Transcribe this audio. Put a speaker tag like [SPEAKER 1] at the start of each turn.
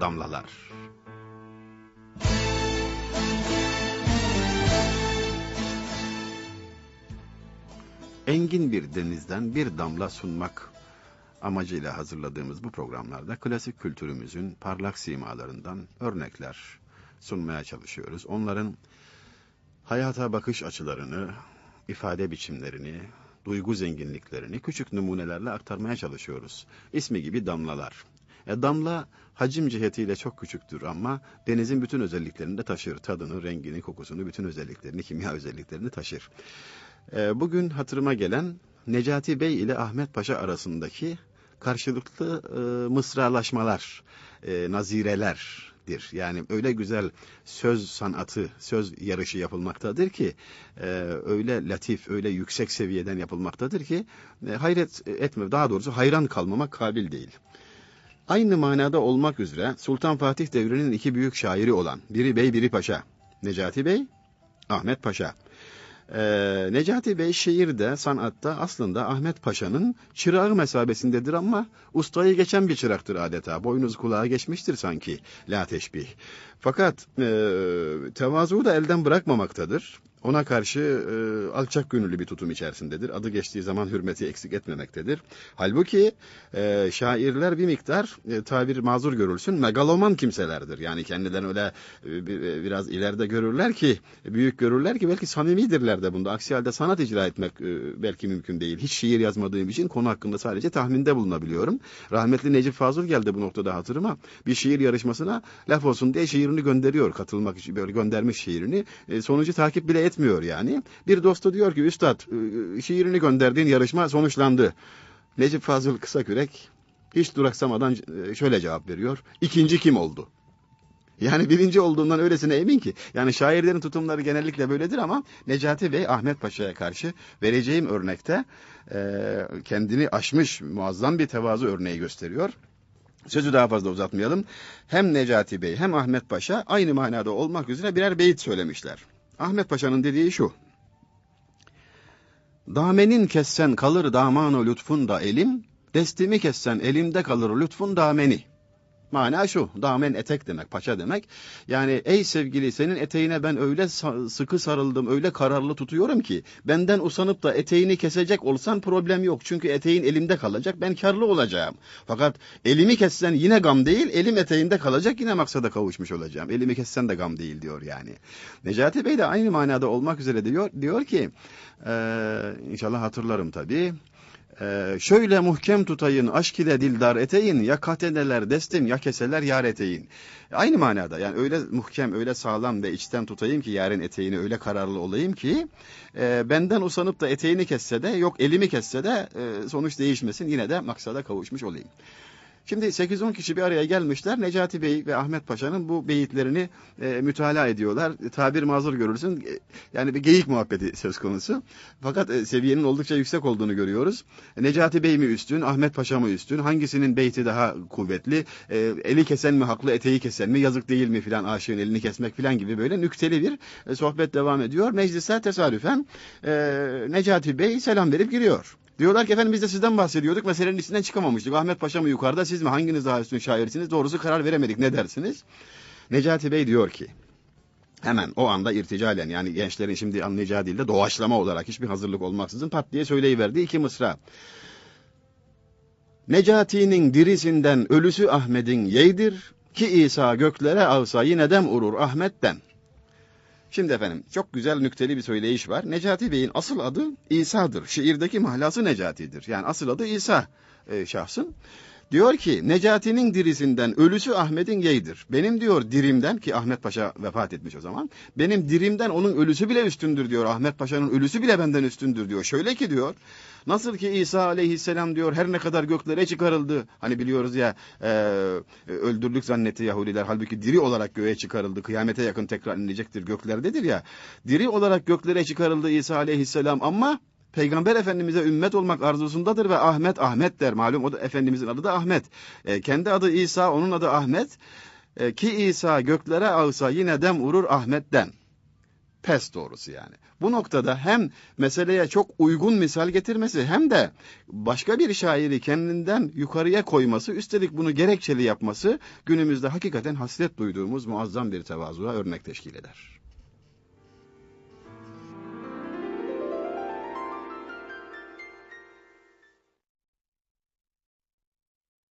[SPEAKER 1] damlalar. Engin bir denizden bir damla sunmak amacıyla hazırladığımız bu programlarda klasik kültürümüzün parlak simalarından örnekler sunmaya çalışıyoruz. Onların hayata bakış açılarını, ifade biçimlerini, duygu zenginliklerini küçük numunelerle aktarmaya çalışıyoruz. İsmi gibi damlalar. E, damla hacim cihetiyle çok küçüktür ama denizin bütün özelliklerini de taşır. Tadını, rengini, kokusunu, bütün özelliklerini, kimya özelliklerini taşır. E, bugün hatırıma gelen Necati Bey ile Ahmet Paşa arasındaki karşılıklı e, mısralaşmalar, e, nazirelerdir. Yani öyle güzel söz sanatı, söz yarışı yapılmaktadır ki, e, öyle latif, öyle yüksek seviyeden yapılmaktadır ki, e, hayret etme, daha doğrusu hayran kalmamak kabil değil. Aynı manada olmak üzere Sultan Fatih devrinin iki büyük şairi olan, biri bey biri paşa, Necati Bey, Ahmet Paşa. Ee, Necati Bey şiirde, sanatta aslında Ahmet Paşa'nın çırağı mesabesindedir ama ustayı geçen bir çıraktır adeta. Boynuz kulağa geçmiştir sanki la teşbih. Fakat e, tevazuu da elden bırakmamaktadır. Ona karşı e, alçak gönüllü bir tutum içerisindedir. Adı geçtiği zaman hürmeti eksik etmemektedir. Halbuki e, şairler bir miktar e, tabir mazur görülsün megaloman kimselerdir. Yani kendilerini öyle e, biraz ileride görürler ki büyük görürler ki belki samimidirler de bunda. Aksi halde sanat icra etmek e, belki mümkün değil. Hiç şiir yazmadığım için konu hakkında sadece tahminde bulunabiliyorum. Rahmetli Necip Fazıl geldi bu noktada hatırıma. Bir şiir yarışmasına laf olsun diye şiirini gönderiyor. Katılmak için böyle göndermiş şiirini. E, sonucu takip bile etmiyor yani. Bir dostu diyor ki üstad e, şiirini gönderdiğin yarışma sonuçlandı. Necip Fazıl Kısakürek hiç duraksamadan e, şöyle cevap veriyor. İkinci kim oldu? Yani birinci olduğundan öylesine emin ki. Yani şairlerin tutumları genellikle böyledir ama Necati Bey Ahmet Paşa'ya karşı vereceğim örnekte e, kendini aşmış muazzam bir tevazu örneği gösteriyor. Sözü daha fazla uzatmayalım. Hem Necati Bey hem Ahmet Paşa aynı manada olmak üzere birer beyit söylemişler. Ahmet Paşa'nın dediği şu. Damenin kessen kalır damanı lütfun da elim, destimi kessen elimde kalır lütfun dameni. Mana şu, damen etek demek, paça demek. Yani ey sevgili senin eteğine ben öyle sıkı sarıldım, öyle kararlı tutuyorum ki benden usanıp da eteğini kesecek olsan problem yok. Çünkü eteğin elimde kalacak, ben karlı olacağım. Fakat elimi kessen yine gam değil, elim eteğinde kalacak yine maksada kavuşmuş olacağım. Elimi kessen de gam değil diyor yani. Necati Bey de aynı manada olmak üzere diyor, diyor ki, ee, inşallah hatırlarım tabii. Ee, şöyle muhkem tutayın, aşk ile dildar eteyin, ya kateneler destim, ya keseler yar eteyin. Aynı manada yani öyle muhkem, öyle sağlam ve içten tutayım ki yarın eteğini öyle kararlı olayım ki e, benden usanıp da eteğini kesse de yok elimi kesse de e, sonuç değişmesin yine de maksada kavuşmuş olayım. Şimdi 8-10 kişi bir araya gelmişler. Necati Bey ve Ahmet Paşa'nın bu beyitlerini e, mütalaa ediyorlar. Tabir mazur görürsün. E, yani bir geyik muhabbeti söz konusu. Fakat e, seviyenin oldukça yüksek olduğunu görüyoruz. Necati Bey mi üstün, Ahmet Paşa mı üstün? Hangisinin beyti daha kuvvetli? E, eli kesen mi haklı, eteği kesen mi? Yazık değil mi filan aşığın elini kesmek filan gibi böyle nükteli bir e, sohbet devam ediyor. Meclise tesadüfen e, Necati Bey selam verip giriyor. Diyorlar ki efendim biz de sizden bahsediyorduk. Meselenin içinden çıkamamıştık. Ahmet Paşa mı yukarıda siz mi? Hanginiz daha üstün şairsiniz? Doğrusu karar veremedik. Ne dersiniz? Necati Bey diyor ki hemen o anda irticalen yani gençlerin şimdi anlayacağı dilde doğaçlama olarak hiçbir hazırlık olmaksızın pat diye söyleyiverdi iki mısra. Necati'nin dirisinden ölüsü Ahmet'in yeydir ki İsa göklere alsa yine dem urur Ahmet'ten. Şimdi efendim çok güzel nükteli bir söyleyiş var. Necati Bey'in asıl adı İsa'dır. Şiirdeki mahlası Necati'dir. Yani asıl adı İsa e, şahsın. Diyor ki Necati'nin dirisinden ölüsü Ahmet'in yeğdir. Benim diyor dirimden ki Ahmet Paşa vefat etmiş o zaman. Benim dirimden onun ölüsü bile üstündür diyor. Ahmet Paşa'nın ölüsü bile benden üstündür diyor. Şöyle ki diyor Nasıl ki İsa aleyhisselam diyor her ne kadar göklere çıkarıldı. Hani biliyoruz ya e, öldürdük zannetti Yahudiler. Halbuki diri olarak göğe çıkarıldı. Kıyamete yakın tekrar inecektir göklerdedir ya. Diri olarak göklere çıkarıldı İsa aleyhisselam ama Peygamber Efendimiz'e ümmet olmak arzusundadır ve Ahmet Ahmet der. Malum o da Efendimiz'in adı da Ahmet. E, kendi adı İsa, onun adı Ahmet. E, ki İsa göklere ağsa yine dem urur Ahmet'ten. pes doğrusu yani. Bu noktada hem meseleye çok uygun misal getirmesi hem de başka bir şairi kendinden yukarıya koyması üstelik bunu gerekçeli yapması günümüzde hakikaten hasret duyduğumuz muazzam bir tevazuya örnek teşkil eder.